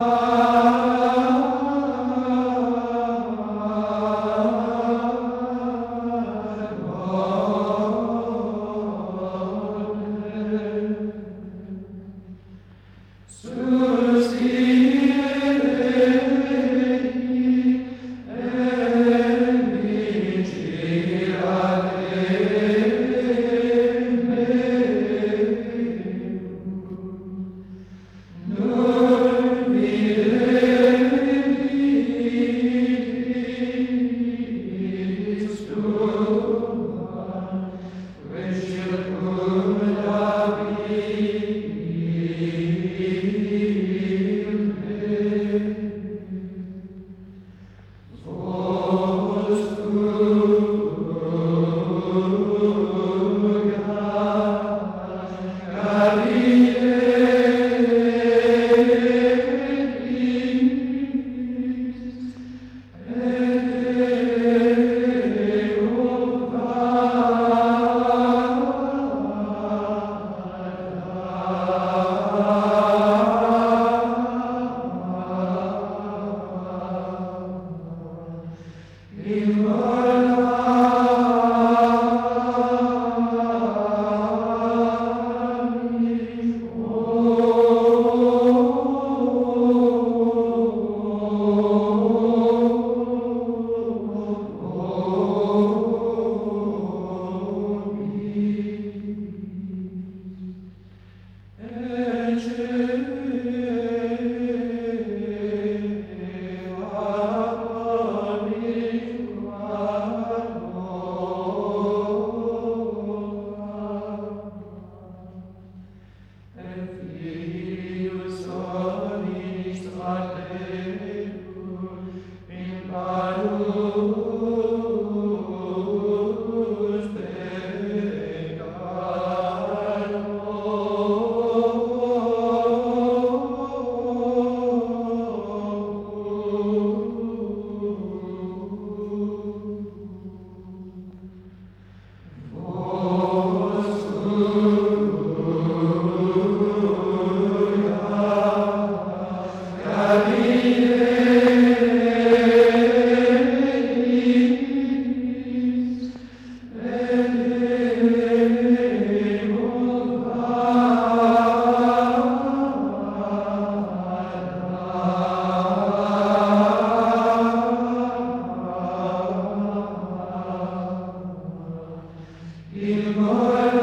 Sus In the